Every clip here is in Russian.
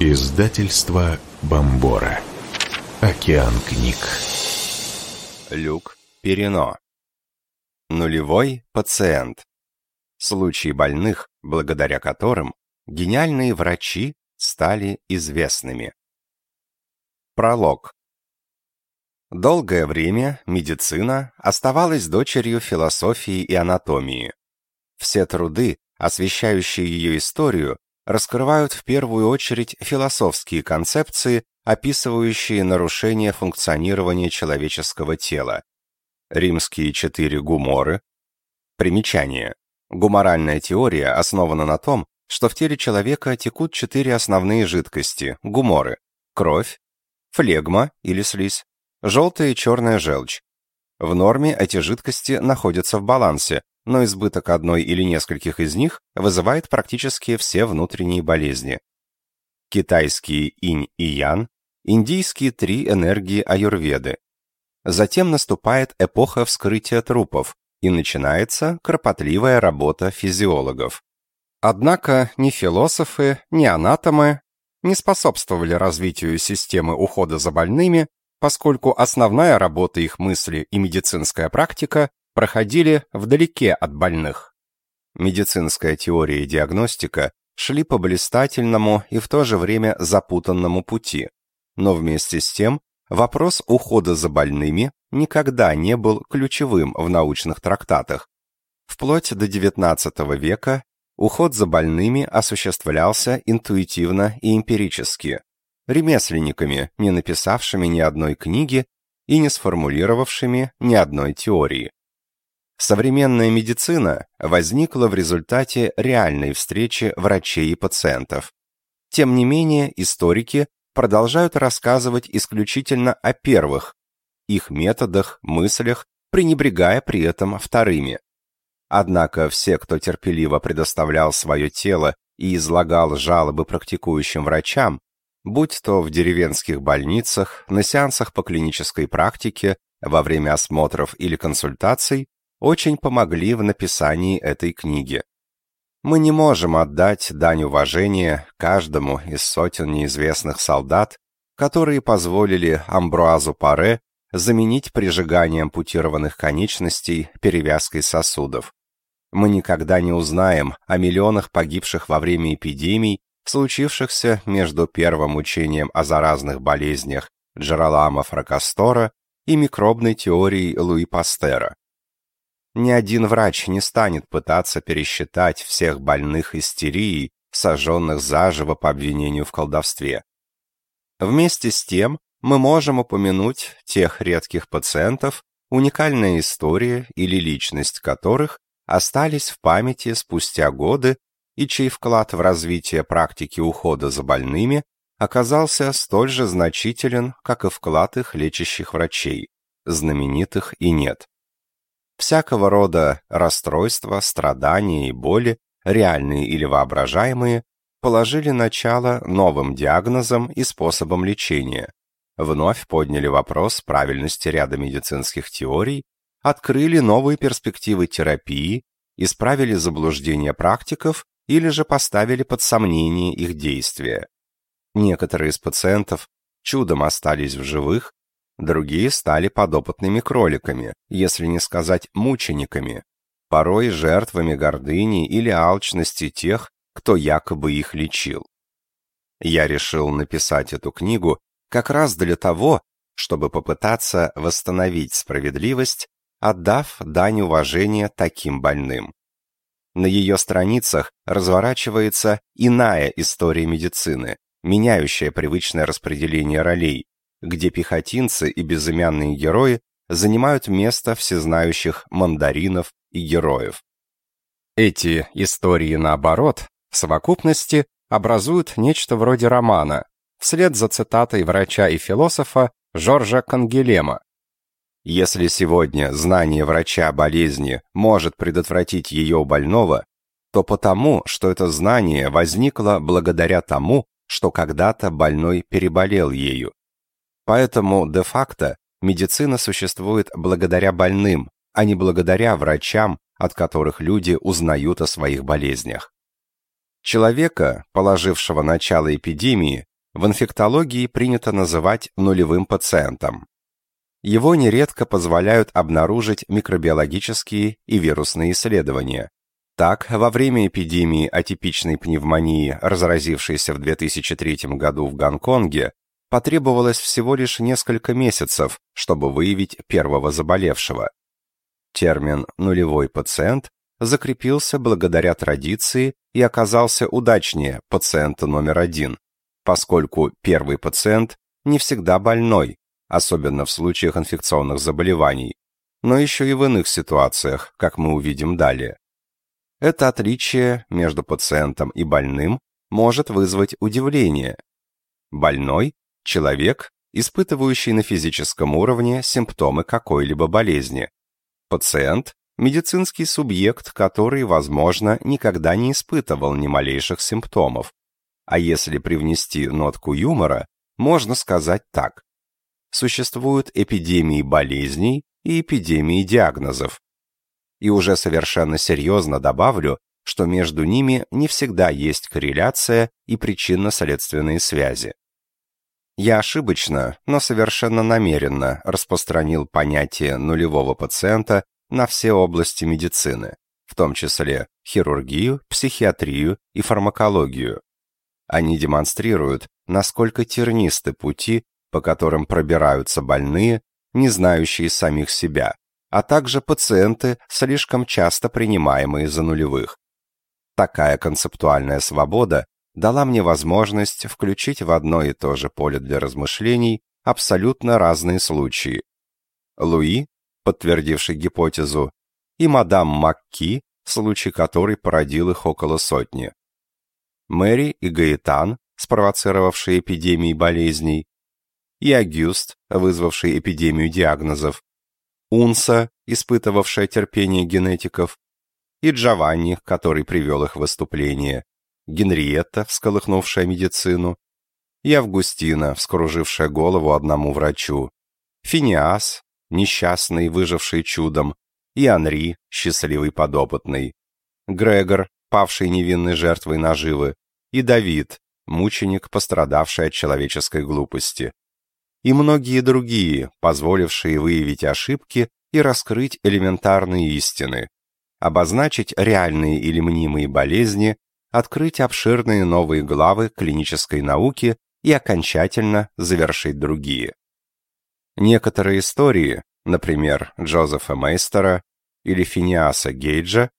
Издательство Бомбора. Океан книг. Люк Перино. Нулевой пациент. Случаи больных, благодаря которым гениальные врачи стали известными. Пролог. Долгое время медицина оставалась дочерью философии и анатомии. Все труды, освещающие ее историю, раскрывают в первую очередь философские концепции, описывающие нарушение функционирования человеческого тела. Римские четыре гуморы. Примечание. Гуморальная теория основана на том, что в теле человека текут четыре основные жидкости – гуморы – кровь, флегма или слизь, желтая и черная желчь. В норме эти жидкости находятся в балансе, но избыток одной или нескольких из них вызывает практически все внутренние болезни. Китайские инь и ян, индийские три энергии аюрведы. Затем наступает эпоха вскрытия трупов, и начинается кропотливая работа физиологов. Однако ни философы, ни анатомы не способствовали развитию системы ухода за больными, поскольку основная работа их мысли и медицинская практика проходили вдалеке от больных. Медицинская теория и диагностика шли по блистательному и в то же время запутанному пути, но вместе с тем вопрос ухода за больными никогда не был ключевым в научных трактатах. Вплоть до XIX века уход за больными осуществлялся интуитивно и эмпирически, ремесленниками, не написавшими ни одной книги и не сформулировавшими ни одной теории. Современная медицина возникла в результате реальной встречи врачей и пациентов. Тем не менее, историки продолжают рассказывать исключительно о первых, их методах, мыслях, пренебрегая при этом вторыми. Однако все, кто терпеливо предоставлял свое тело и излагал жалобы практикующим врачам, будь то в деревенских больницах, на сеансах по клинической практике, во время осмотров или консультаций, очень помогли в написании этой книги. Мы не можем отдать дань уважения каждому из сотен неизвестных солдат, которые позволили Амбруазу Паре заменить прижигание ампутированных конечностей перевязкой сосудов. Мы никогда не узнаем о миллионах погибших во время эпидемий, случившихся между первым учением о заразных болезнях Джералама Фракастора и микробной теорией Луи Пастера. Ни один врач не станет пытаться пересчитать всех больных истерией, сожженных заживо по обвинению в колдовстве. Вместе с тем мы можем упомянуть тех редких пациентов, уникальная история или личность которых остались в памяти спустя годы и чей вклад в развитие практики ухода за больными оказался столь же значителен, как и вклад их лечащих врачей, знаменитых и нет. Всякого рода расстройства, страдания и боли, реальные или воображаемые, положили начало новым диагнозам и способам лечения, вновь подняли вопрос правильности ряда медицинских теорий, открыли новые перспективы терапии, исправили заблуждения практиков или же поставили под сомнение их действия. Некоторые из пациентов чудом остались в живых, Другие стали подопытными кроликами, если не сказать мучениками, порой жертвами гордыни или алчности тех, кто якобы их лечил. Я решил написать эту книгу как раз для того, чтобы попытаться восстановить справедливость, отдав дань уважения таким больным. На ее страницах разворачивается иная история медицины, меняющая привычное распределение ролей, где пехотинцы и безымянные герои занимают место всезнающих мандаринов и героев. Эти истории, наоборот, в совокупности образуют нечто вроде романа, вслед за цитатой врача и философа Жоржа Кангелема. Если сегодня знание врача болезни может предотвратить ее у больного, то потому, что это знание возникло благодаря тому, что когда-то больной переболел ею. Поэтому де-факто медицина существует благодаря больным, а не благодаря врачам, от которых люди узнают о своих болезнях. Человека, положившего начало эпидемии, в инфектологии принято называть нулевым пациентом. Его нередко позволяют обнаружить микробиологические и вирусные исследования. Так, во время эпидемии атипичной пневмонии, разразившейся в 2003 году в Гонконге, потребовалось всего лишь несколько месяцев, чтобы выявить первого заболевшего. Термин «нулевой пациент» закрепился благодаря традиции и оказался удачнее пациента номер один, поскольку первый пациент не всегда больной, особенно в случаях инфекционных заболеваний, но еще и в иных ситуациях, как мы увидим далее. Это отличие между пациентом и больным может вызвать удивление. Больной – человек, испытывающий на физическом уровне симптомы какой-либо болезни. Пациент – медицинский субъект, который, возможно, никогда не испытывал ни малейших симптомов. А если привнести нотку юмора, можно сказать так. Существуют эпидемии болезней и эпидемии диагнозов. И уже совершенно серьезно добавлю, что между ними не всегда есть корреляция и причинно-следственные связи. Я ошибочно, но совершенно намеренно распространил понятие нулевого пациента на все области медицины, в том числе хирургию, психиатрию и фармакологию. Они демонстрируют, насколько тернисты пути, по которым пробираются больные, не знающие самих себя, а также пациенты, слишком часто принимаемые за нулевых. Такая концептуальная свобода дала мне возможность включить в одно и то же поле для размышлений абсолютно разные случаи. Луи, подтвердивший гипотезу, и мадам Макки, случай которой породил их около сотни. Мэри и Гаэтан, спровоцировавшие эпидемии болезней, и Агюст, вызвавший эпидемию диагнозов, Унса, испытывавшая терпение генетиков, и Джованни, который привел их в выступление, Генриетта, всколыхнувшая медицину, и Августина, вскружившая голову одному врачу, Финиас, несчастный, выживший чудом, и Анри, счастливый подопытный, Грегор, павший невинной жертвой наживы, и Давид, мученик, пострадавший от человеческой глупости. И многие другие, позволившие выявить ошибки и раскрыть элементарные истины, обозначить реальные или мнимые болезни, открыть обширные новые главы клинической науки и окончательно завершить другие. Некоторые истории, например, Джозефа Мейстера или Финиаса Гейджа,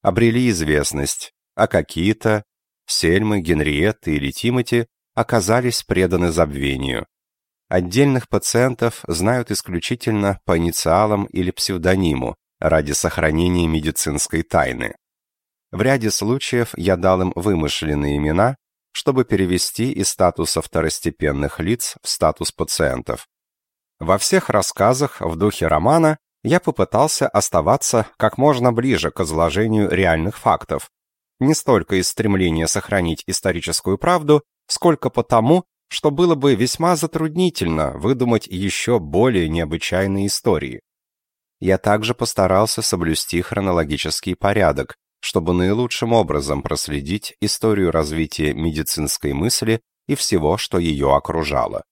обрели известность, а какие-то, Сельмы, Генриетты или Тимоти, оказались преданы забвению. Отдельных пациентов знают исключительно по инициалам или псевдониму ради сохранения медицинской тайны. В ряде случаев я дал им вымышленные имена, чтобы перевести из статуса второстепенных лиц в статус пациентов. Во всех рассказах в духе романа я попытался оставаться как можно ближе к изложению реальных фактов. Не столько из стремления сохранить историческую правду, сколько потому, что было бы весьма затруднительно выдумать еще более необычайные истории. Я также постарался соблюсти хронологический порядок, чтобы наилучшим образом проследить историю развития медицинской мысли и всего, что ее окружало.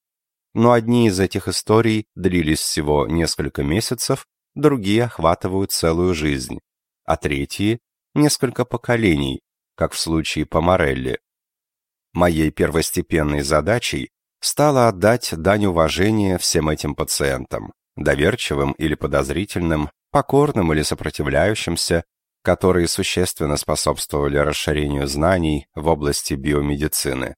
Но одни из этих историй длились всего несколько месяцев, другие охватывают целую жизнь, а третьи — несколько поколений, как в случае Помарелли. Моей первостепенной задачей стало отдать дань уважения всем этим пациентам, доверчивым или подозрительным, покорным или сопротивляющимся, которые существенно способствовали расширению знаний в области биомедицины.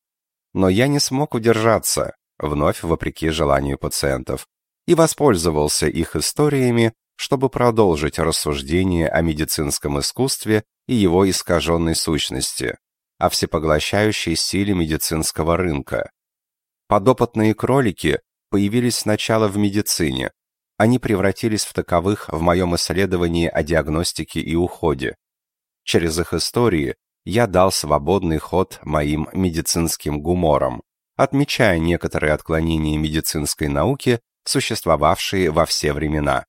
Но я не смог удержаться, вновь вопреки желанию пациентов, и воспользовался их историями чтобы продолжить рассуждение о медицинском искусстве и его искаженной сущности, о всепоглощающей силе медицинского рынка. Подопытные кролики появились сначала в медицине, они превратились в таковых в моем исследовании о диагностике и уходе. Через их истории я дал свободный ход моим медицинским гуморам, отмечая некоторые отклонения медицинской науки, существовавшие во все времена.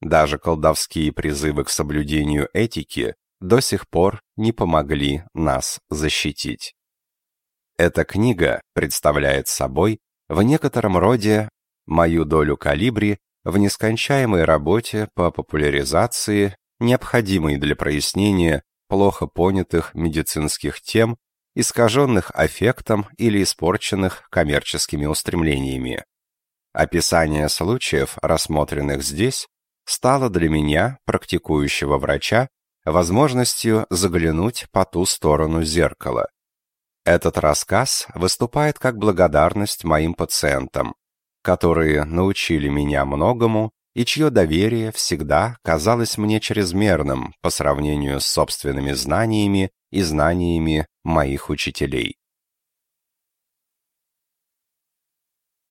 Даже колдовские призывы к соблюдению этики до сих пор не помогли нас защитить. Эта книга представляет собой в некотором роде мою долю калибри в нескончаемой работе по популяризации, необходимой для прояснения плохо понятых медицинских тем, искаженных аффектом или испорченных коммерческими устремлениями. Описание случаев, рассмотренных здесь, стало для меня, практикующего врача, возможностью заглянуть по ту сторону зеркала. Этот рассказ выступает как благодарность моим пациентам, которые научили меня многому и чье доверие всегда казалось мне чрезмерным по сравнению с собственными знаниями и знаниями моих учителей.